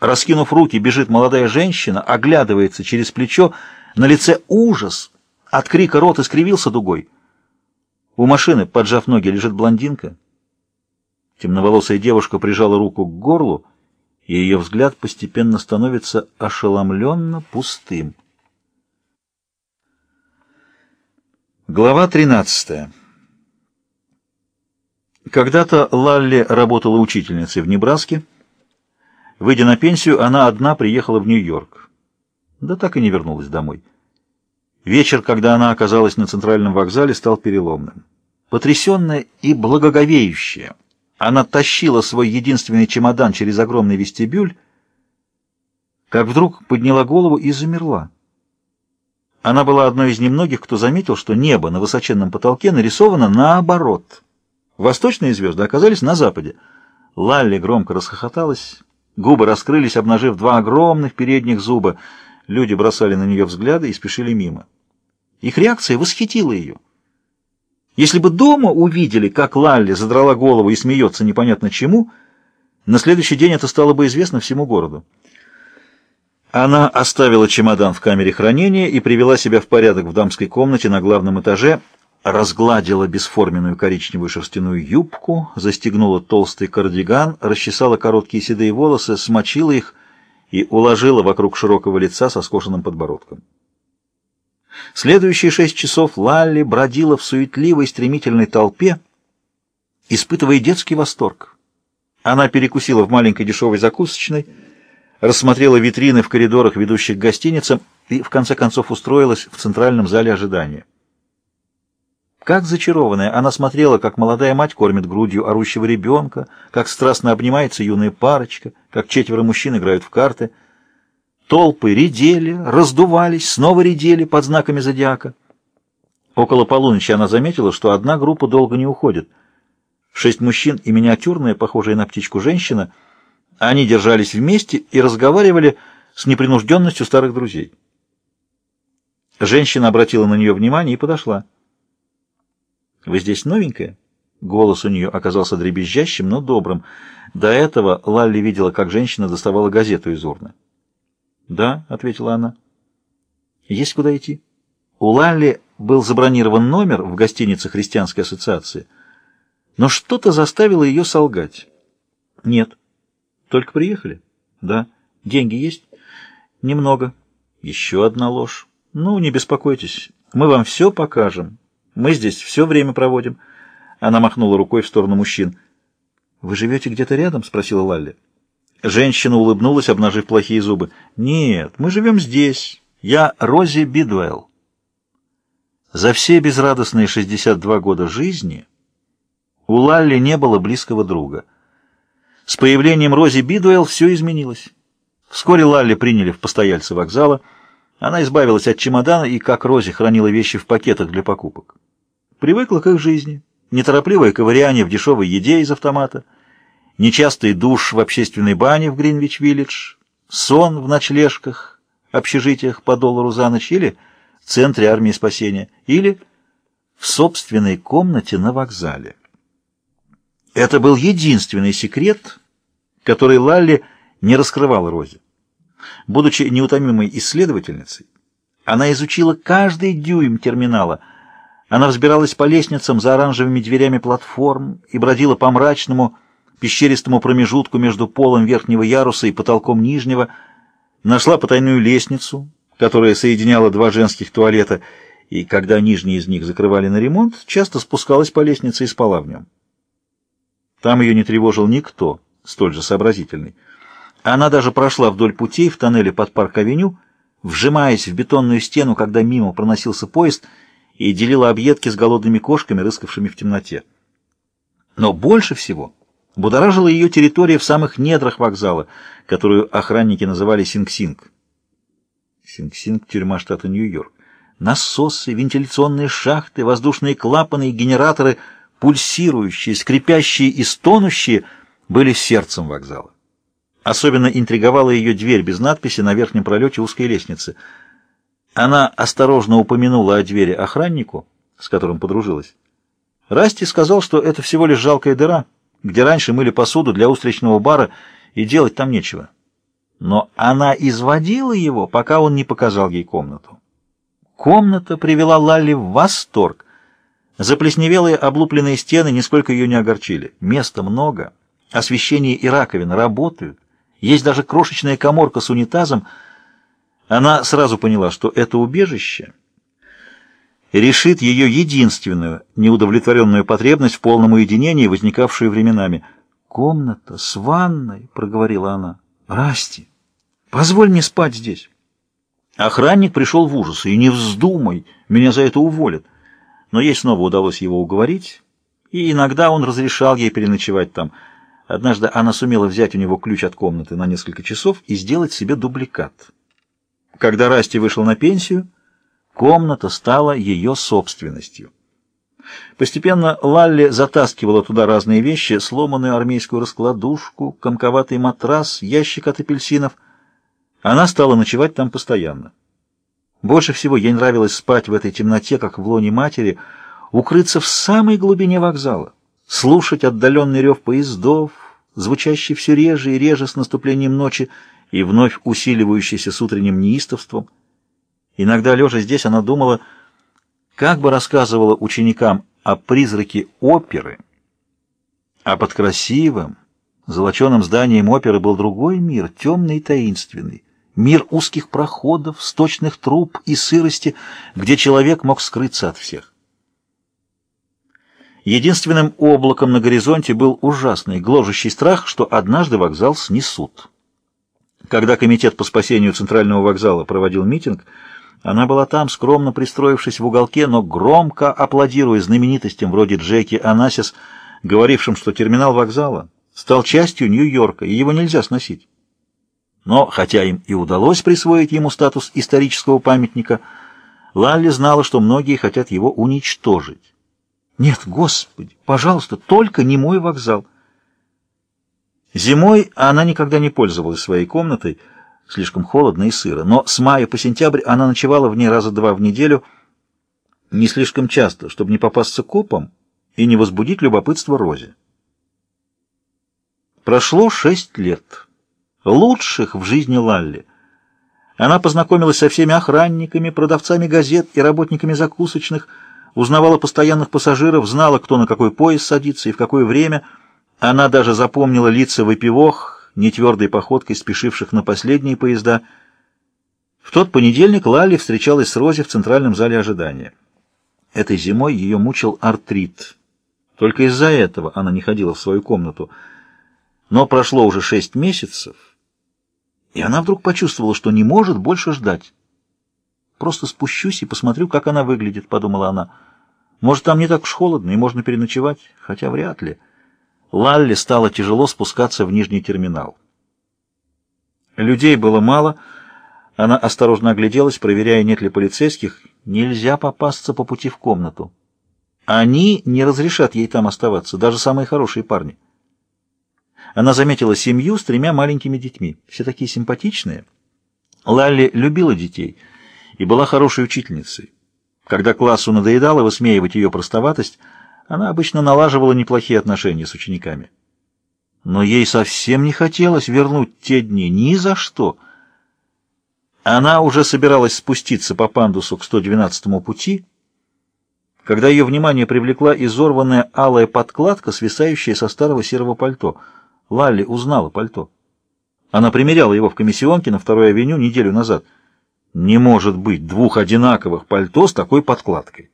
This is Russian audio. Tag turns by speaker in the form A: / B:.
A: Раскинув руки, бежит молодая женщина, оглядывается через плечо, на лице ужас. От крика рот искривился дугой. У машины, поджав ноги, лежит блондинка. Темноволосая девушка прижала руку к горлу, и ее взгляд постепенно становится ошеломленно пустым. Глава 13. Когда-то Лалли работала учительницей в Небраске. Выйдя на пенсию, она одна приехала в Нью-Йорк. Да так и не вернулась домой. Вечер, когда она оказалась на центральном вокзале, стал переломным. Потрясенная и благоговеющая, она тащила свой единственный чемодан через огромный вестибюль, как вдруг подняла голову и замерла. Она была одной из немногих, кто заметил, что небо на высоченном потолке нарисовано наоборот. Восточные звезды оказались на западе. Лалли громко расхохоталась, губы раскрылись, обнажив два огромных передних зуба. Люди бросали на нее взгляды и спешили мимо. Их реакция восхитила ее. Если бы дома увидели, как Лалли задрала голову и смеется непонятно чему, на следующий день это стало бы известно всему городу. Она оставила чемодан в камере хранения и привела себя в порядок в дамской комнате на главном этаже, разгладила бесформенную коричневую шерстяную юбку, застегнула толстый кардиган, расчесала короткие седые волосы, смочила их и уложила вокруг широкого лица со скошенным подбородком. Следующие шесть часов Лалли бродила в суетливой стремительной толпе, испытывая детский восторг. Она перекусила в маленькой дешевой закусочной, рассмотрела витрины в коридорах, ведущих к гостиницам, и в конце концов устроилась в центральном зале ожидания. Как зачарованная, она смотрела, как молодая мать кормит грудью орущего ребенка, как страстно обнимается юная парочка, как четверо мужчин играют в карты. Толпы редели, раздувались, снова редели под знаками зодиака. Около полуночи она заметила, что одна группа долго не уходит. Шесть мужчин и миниатюрная, похожая на птичку женщина — они держались вместе и разговаривали с непринужденностью старых друзей. Женщина обратила на нее внимание и подошла. «Вы здесь новенькая?» Голос у нее оказался дребезжащим, но добрым. До этого Лалли видела, как женщина доставала газету из урны. «Да», — ответила она. «Есть куда идти?» У Лалли был забронирован номер в гостинице Христианской ассоциации, но что-то заставило ее солгать. «Нет». Только приехали? Да. Деньги есть? Немного. Еще одна ложь. Ну, не беспокойтесь. Мы вам все покажем. Мы здесь все время проводим. Она махнула рукой в сторону мужчин. Вы живете где-то рядом? Спросила Лалли. Женщина улыбнулась, обнажив плохие зубы. Нет, мы живем здесь. Я Рози Бидуэлл. За все безрадостные 62 года жизни у Лалли не было близкого друга — с появлением Рози Бидуэлл все изменилось. Вскоре Лалли приняли в постояльцы вокзала. Она избавилась от чемодана и, как Рози, хранила вещи в пакетах для покупок. Привыкла к их жизни. Неторопливое ковыряние в дешевой еде из автомата, нечастый душ в общественной бане в Гринвич-Виллидж, сон в ночлежках, общежитиях по доллару за ночь или в центре армии спасения, или в собственной комнате на вокзале. Это был единственный секрет, который Лалли не раскрывал Розе. Будучи неутомимой исследовательницей, она изучила каждый дюйм терминала. Она взбиралась по лестницам за оранжевыми дверями платформ и бродила по мрачному, пещеристому промежутку между полом верхнего яруса и потолком нижнего, нашла потайную лестницу, которая соединяла два женских туалета, и когда нижние из них закрывали на ремонт, часто спускалась по лестнице и спала в нем. Там ее не тревожил никто, столь же сообразительный. Она даже прошла вдоль путей в тоннеле под парк-авеню, вжимаясь в бетонную стену, когда мимо проносился поезд, и делила объедки с голодными кошками, рыскавшими в темноте. Но больше всего будоражила ее территория в самых недрах вокзала, которую охранники называли Синг-Синг. Синг-Синг — тюрьма штата Нью-Йорк. Насосы, вентиляционные шахты, воздушные клапаны и генераторы — пульсирующие, скрипящие и стонущие, были сердцем вокзала. Особенно интриговала ее дверь без надписи на верхнем пролете узкой лестницы. Она осторожно упомянула о двери охраннику, с которым подружилась. Расти сказал, что это всего лишь жалкая дыра, где раньше мыли посуду для устричного бара, и делать там нечего. но она изводила его, пока он не показал ей комнату. Комната привела Лалли в восторг. Заплесневелые облупленные стены нисколько ее не огорчили. Места много, освещение и раковина работают. Есть даже крошечная коморка с унитазом. Она сразу поняла, что это убежище решит ее единственную неудовлетворенную потребность в полном уединении, возникавшую временами. «Комната с ванной», — проговорила она. «Расти, позволь мне спать здесь». Охранник пришел в ужас, и не вздумай, меня за это уволят. Но ей снова удалось его уговорить, и иногда он разрешал ей переночевать там. Однажды она сумела взять у него ключ от комнаты на несколько часов и сделать себе дубликат. Когда Расти вышел на пенсию, комната стала ее собственностью. Постепенно Лалли затаскивала туда разные вещи, сломанную армейскую раскладушку, комковатый матрас, ящик от апельсинов — она стала ночевать там постоянно. Больше всего ей нравилось спать в этой темноте, как в лоне матери, укрыться в самой глубине вокзала, слушать отдаленный рев поездов, звучащий все реже и реже с наступлением ночи и вновь усиливающийся с утренним неистовством. Иногда, лежа здесь, она думала, как бы рассказывала ученикам о призраке оперы, а под красивым, золоченым зданием оперы был другой мир, темный и таинственный, мир узких проходов, сточных труб и сырости, где человек мог скрыться от всех. Единственным облаком на горизонте был ужасный, гложущий страх, что однажды вокзал снесут. Когда комитет по спасению Центрального вокзала проводил митинг, она была там, скромно пристроившись в уголке, но громко аплодируя знаменитостям вроде Джеки Анасис, говорившим, что терминал вокзала стал частью Нью-Йорка, и его нельзя сносить. Но, хотя им и удалось присвоить ему статус исторического памятника, Лалли знала, что многие хотят его уничтожить. Нет, Господи, пожалуйста, только не мой вокзал. Зимой она никогда не пользовалась своей комнатой, слишком холодно и сыро, но с мая по сентябрь она ночевала в ней раза два в неделю, не слишком часто, чтобы не попасться копом и не возбудить любопытство Розе. Прошло шесть лет лучших в жизни Лалли. Она познакомилась со всеми охранниками, продавцами газет и работниками закусочных, узнавала постоянных пассажиров, знала, кто на какой поезд садится и в какое время. Она даже запомнила лица выпивох, нетвердой походкой спешивших на последние поезда. В тот понедельник Лалли встречалась с Рози в центральном зале ожидания. Этой зимой ее мучил артрит. Только из-за этого она не ходила в свою комнату. Но прошло уже шесть месяцев, и она вдруг почувствовала, что не может больше ждать. «Просто спущусь и посмотрю, как она выглядит», — подумала она. «Может, там не так уж холодно, и можно переночевать, хотя вряд ли». Лалли стало тяжело спускаться в нижний терминал. Людей было мало. Она осторожно огляделась, проверяя, нет ли полицейских. Нельзя попасться по пути в комнату. Они не разрешат ей там оставаться, даже самые хорошие парни. Она заметила семью с тремя маленькими детьми. Все такие симпатичные. Лалли любила детей и была хорошей учительницей. Когда классу надоедало высмеивать ее простоватость, она обычно налаживала неплохие отношения с учениками. Но ей совсем не хотелось вернуть те дни ни за что. Она уже собиралась спуститься по пандусу к 112-му пути, когда ее внимание привлекла изорванная алая подкладка, свисающая со старого серого пальто — Лалли узнала пальто. Она примеряла его в комиссионке на второй авеню неделю назад. Не может быть двух одинаковых пальто с такой подкладкой.